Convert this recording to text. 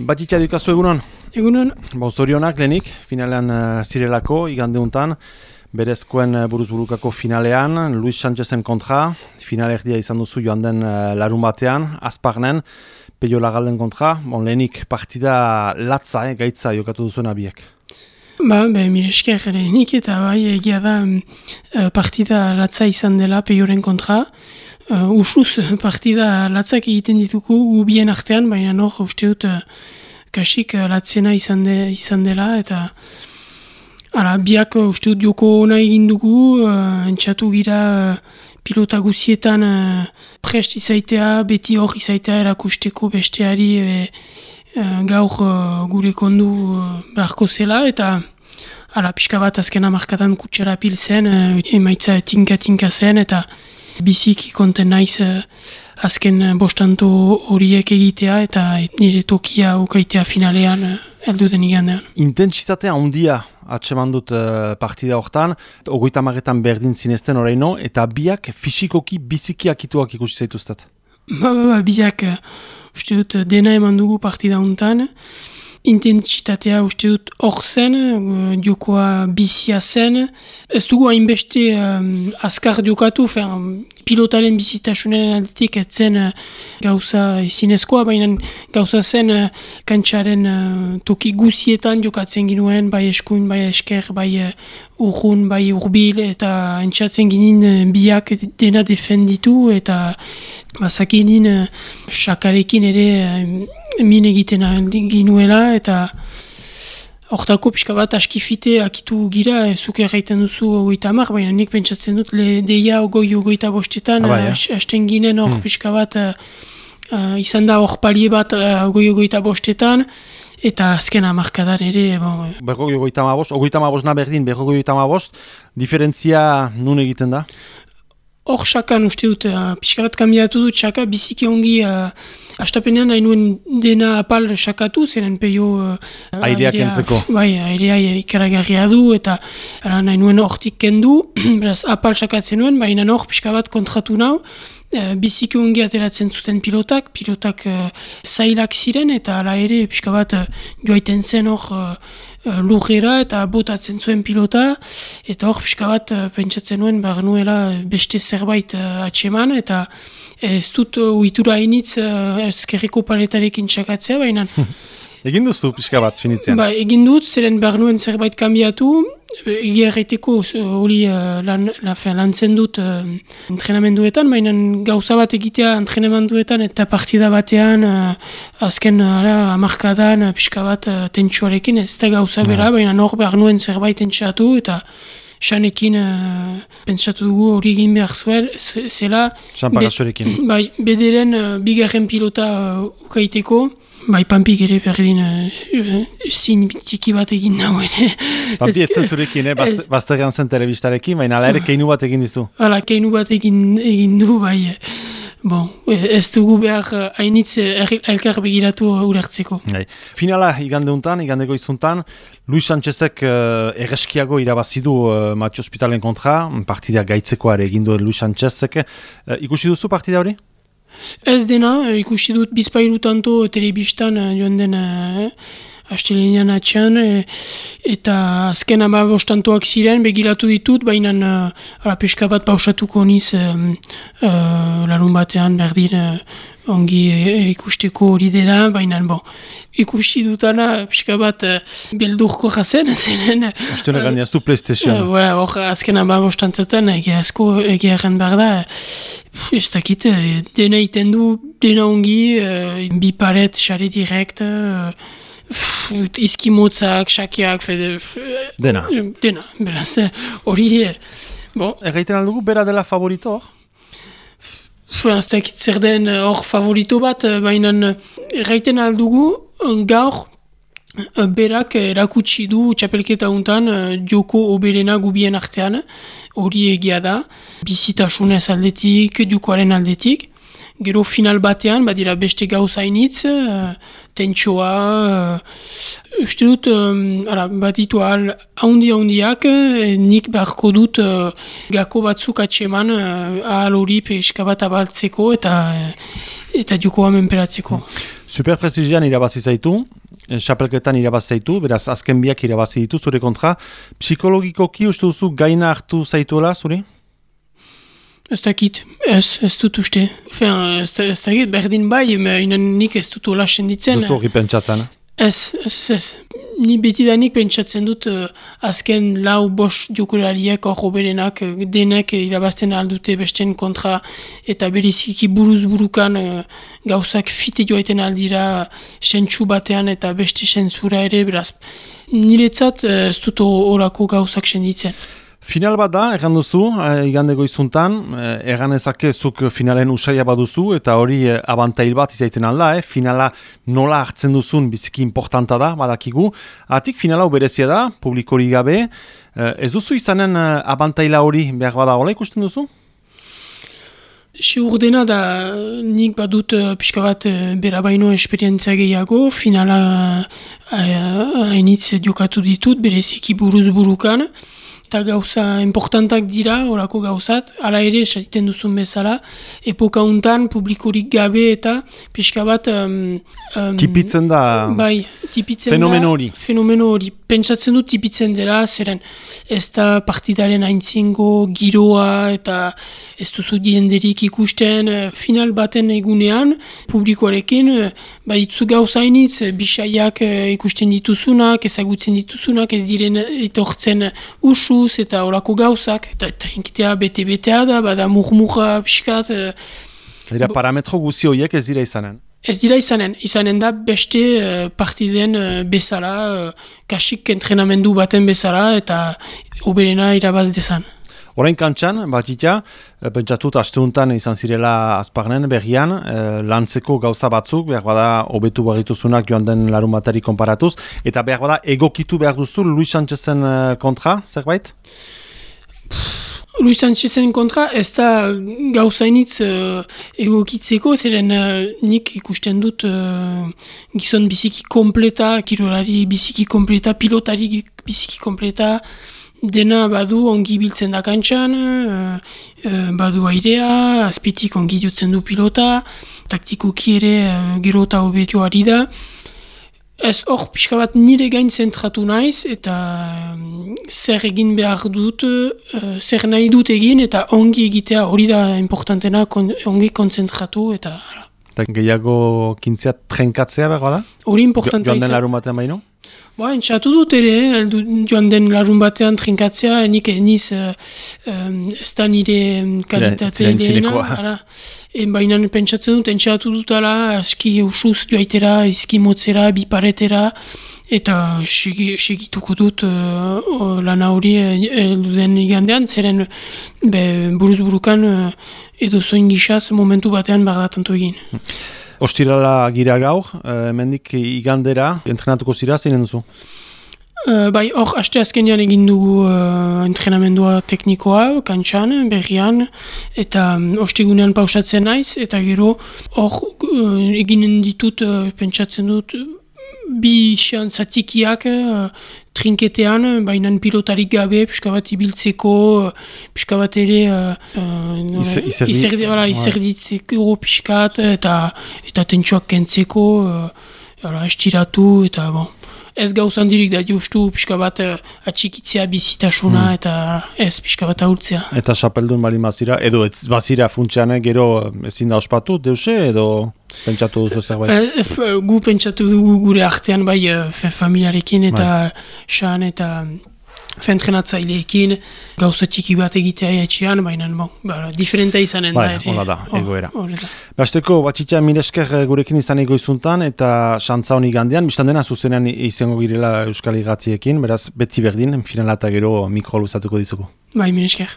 Batitza dukazu egunon? Egunon. Ba, zorionak lehenik, finalean uh, zirelako, igande untan, berezkoen uh, buruz burukako finalean, Luis Sánchezen kontra, finale erdia izan duzu joan den uh, larun batean, azparnen, peio lagalden kontra, bon, lehenik partida latza, eh, gaitza jokatu duzuen abiek. Ba, be, mire esker lehenik eta bai egia da partida latza izan dela peioren kontra, uh, usuz partida latzak egiten dituko gubien artean, baina hor uste dut uh, kasik uh, latzena izan, de, izan dela, eta ara, biak uh, uste dut joko ona egin dugu, uh, entxatu gira uh, pilota guzietan uh, prest izaitea, beti hor izaitea erakusteko besteari e, uh, gaur uh, gure kondu uh, beharko zela, eta Hala, pixka bat azken amarkatan kutsera pil zen, emaitza tinka-tinka zen, eta biziki konten naiz uh, azken eh, bostanto horiek egitea eta nire tokia ukaitea finalean uh, eldu den igandean. Intentsitatea handia atseman dut uh, partida hortan, ogoita marretan berdin zinezten horreino, eta biak fisikoki biziki akituak ikusi zaituztat? Ba, ba, ba, biak, uste dut, dena eman dugu partida hontan, intentsitatea uste dut hor zen, uh, diokoa bizia zen. Ez dugu hainbeste um, azkar diokatu, fen, pilotaren bizitasunen aldetik etzen uh, gauza zinezkoa, baina gauza zen uh, kantxaren uh, toki guzietan jokatzen ginuen, bai eskuin, bai esker, bai uh, urrun, bai urbil, eta entxatzen ginen biak dena defenditu, eta bazakinin uh, sakarekin ere uh, min egiten ginuela eta hortako pixka bat askifite akitu gira, e, zuk erraiten duzu ogoita amak, baina nik pentsatzen dut le deia ogoi ogoita bostetan, ah, hasten ginen hor hmm. pixka bat uh, izan da hor palie bat uh, ogoi ogoita bostetan, eta azken amarkadan ere... Bon, berrogoi ogoita ma bost, ogoita ma bost na berdin, berrogoi ogoita ma bost, diferentzia nun egiten da? Hor xakan uste dut, uh, pixka bat kambiatu dut, xaka biziki ongi uh, Astapenean nahi nuen dena apal sakatu, zeren peio... Uh, aireak entzeko. Bai, airea ikaragarria du, eta ara, nahi nuen hortik kendu, beraz apal sakatzen nuen, baina hor pixka bat kontratu nau, uh, biziki ongi ateratzen zuten pilotak, pilotak uh, zailak ziren, eta ala ere pixka bat uh, joaiten zen hor uh, lurrera eta botatzen zuen pilota, eta hor pixka bat uh, pentsatzen nuen, behar nuela beste zerbait uh, atseman, eta Ez dut uitura hainitz uh, ezkerriko paletarekin txakatzea, baina... egin duzu pixka bat finitzean? Ba, egin dut, zeren behar nuen zerbait kanbiatu, egia erreteko hori uh, lan, lantzen dut uh, entrenamenduetan, baina gauza bat egitea entrenamenduetan eta partida batean uh, azken ara, amarkadan uh, pixka bat uh, tentsuarekin, ez da gauza bera, baina hor behar nuen zerbait entxatu eta xanekin uh, pentsatu dugu hori egin behar zuel, zela... Be, bai, bederen uh, bigarren pilota uh, ukaiteko, bai, pampik ere berdin uh, zin txiki bat egin nahu ere. Pampi etzen zurekin, eh? bazterrean zen telebistarekin, baina ala ere keinu bat egin dizu. Hala, keinu bat egin, egin du, bai... Bon, ez dugu behar eh, hainitz uh, elkar begiratu urertzeko. Gai. Finala igande untan, igandeko izuntan, Luis Sánchezek uh, erreskiago irabazidu uh, Matio Hospitalen kontra, partida gaitzeko are egindu Luis Sánchezek. Uh, ikusi duzu partida hori? Ez dena, ikusi dut bizpailu tanto telebistan uh, joan den astelenean atxean, e, eta azken ama bostantoak ziren, begiratu ditut, baina uh, peska bat pausatuko niz uh, larun batean berdin ongi ikusteko hori dela, baina bon, ikusi dutana pixka bat uh, beldurko jazen, zenen... Azten egan jaztu PlayStation. Hor, azken ama bostantetan, egia asko, egia erren behar da, ez dakit, dena iten du, dena ongi, uh, bi paret, xare direkt, izki motzak, xakiak, fede... Dena. Dena, beraz, hori... Bon. Erraiten aldugu, bera dela favorito hor? Fuanztek zer den hor favorito bat, baina erraiten aldugu, gaur, berak erakutsi du txapelketa untan joko oberena gubien artean, hori egia da, bizitasunez aldetik, dukoaren aldetik, gero final batean, badira beste gauzainitz, uh, tentsoa, uh, uste dut, um, ara, baditu ahal haundi-haundiak, eh, nik beharko dut uh, gako batzuk atseman uh, ahal hori peska bat abaltzeko eta eta duko hamen peratzeko. Super prestigian irabazi zaitu, xapelketan irabazi zaitu, beraz azken biak irabazi ditu zure kontra. Psikologikoki uste duzu gaina hartu zaituela, zuri? Ez dakit, ez, ez dut uste. Fean, ez, ez dakit, berdin bai, inan nik ez dut hola senditzen. Zuzu hori pentsatzen. Ez, ez, ez. Ni betidanik pentsatzen dut uh, azken lau bos jokurariak hor berenak denek irabazten aldute besten kontra eta beriziki buruz burukan uh, gauzak fite joaiten aldira sentsu batean eta beste sentzura ere, beraz. Niretzat uh, ez dut horako gauzak senditzen. Final bat da, egan duzu, e, igandego izuntan, e, egan ezakezuk finalen usaila baduzu, eta hori e, abantail bat izaiten alda, eh? finala nola hartzen duzun biziki importanta da, badakigu. Atik finala berezia da, publikori gabe, ez duzu izanen abantaila hori behar bada hola ikusten duzu? Si urdena da nik badut uh, pixka bat uh, bera baino esperientzia gehiago, finala hainitz uh, diokatu ditut, bereziki buruz burukan, eta gauza importantak dira, orako gauzat, ala ere, esaten duzun bezala, epoka untan, publikorik gabe eta pixka bat... Um, um, tipitzen da... Bai, tipitzen fenomeno hori. Fenomeno hori. Pentsatzen dut tipitzen dela, zeren ez da partidaren haintzingo giroa eta ez duzu dienderik ikusten eh, final baten egunean, publikoarekin, eh, bai, itzu gauzainitz, eh, bisaiak ikusten dituzunak, ezagutzen dituzunak, ez diren etortzen usu, eta horako gauzak, eta trinkitea bete-betea da, bada murmurra pixkat. E, dira parametro guzi horiek ez dira izanen? Ez dira izanen, izanen da beste uh, partiden uh, bezala, uh, kasik entrenamendu baten bezala, eta oberena irabaz dezan. Horain kantxan, batita, pentsatut asteuntan izan zirela azparnen berrian, lantzeko gauza batzuk, behar bada obetu barrituzunak joan den larun batari konparatuz, eta behar bada egokitu behar duzu Luis Sánchezen kontra, zerbait? Luis Sánchezen kontra ez da gauzainitz uh, egokitzeko, zeren uh, nik ikusten dut uh, gizon biziki kompleta, kirolari biziki kompleta, pilotari biziki kompleta, dena badu ongi biltzen da kantxan, uh, badu airea, azpitik ongi dutzen du pilota, taktikoki ere uh, gero eta hobetu ari da. Ez hor pixka bat nire gain zentratu naiz eta um, zer egin behar dut, zer nahi dut egin eta ongi egitea hori da importantena ongi konzentratu eta hala. Eta gehiago kintzea trenkatzea behar da? Hori importanta izan. Joan den larun batean baino? Ba, entxatu dut ere, eldu, joan den larun batean trinkatzea, enik eniz uh, um, ez da nire kalitatea ideena. Baina pentsatzen dut, entxatu dut ala, eski usuz joaitera, izki motzera, biparetera, eta segituko dut uh, lan hori heldu den igandean, zeren be, buruz burukan uh, edo zoin gizaz momentu batean bagdatanto egin. Ostirala gira gaur, hemendik igandera, entrenatuko zira, zein duzu? Uh, bai, hor, haste azkenean egin dugu uh, entrenamendua teknikoa, kantxan, berrian, eta um, ostigunean pausatzen naiz, eta gero hor uh, eginen ditut, uh, pentsatzen dut, bi xean zatikiak uh, trinketean, baina pilotarik gabe, pixka bat ibiltzeko, pixka bat ere uh, izerditzeko pixkat, eta, eta tentsuak kentzeko, uh, estiratu, eta bon ez gauzan dirik da justu pixka bat uh, atxikitzea bizitasuna hmm. eta ez pixka bat ahultzea. Eta xapeldun bali mazira, edo ez bazira funtsean gero ezin da ospatu, deuse, edo pentsatu duzu zerbait? E, gu pentsatu dugu gure artean bai familiarekin eta bai. xan eta fentrinatzaileekin gauza txiki bat egitea etxean, baina bon, bara, diferenta izanen bai, da ere. Da, egoera. Oh, Basteko, batxitza milesker gurekin izan egoizuntan eta xantza honi gandean, biztan dena zuzenean izango girela Euskal Igatiekin, beraz beti berdin, finalata gero mikro luzatuko dizuko. Bai, milesker.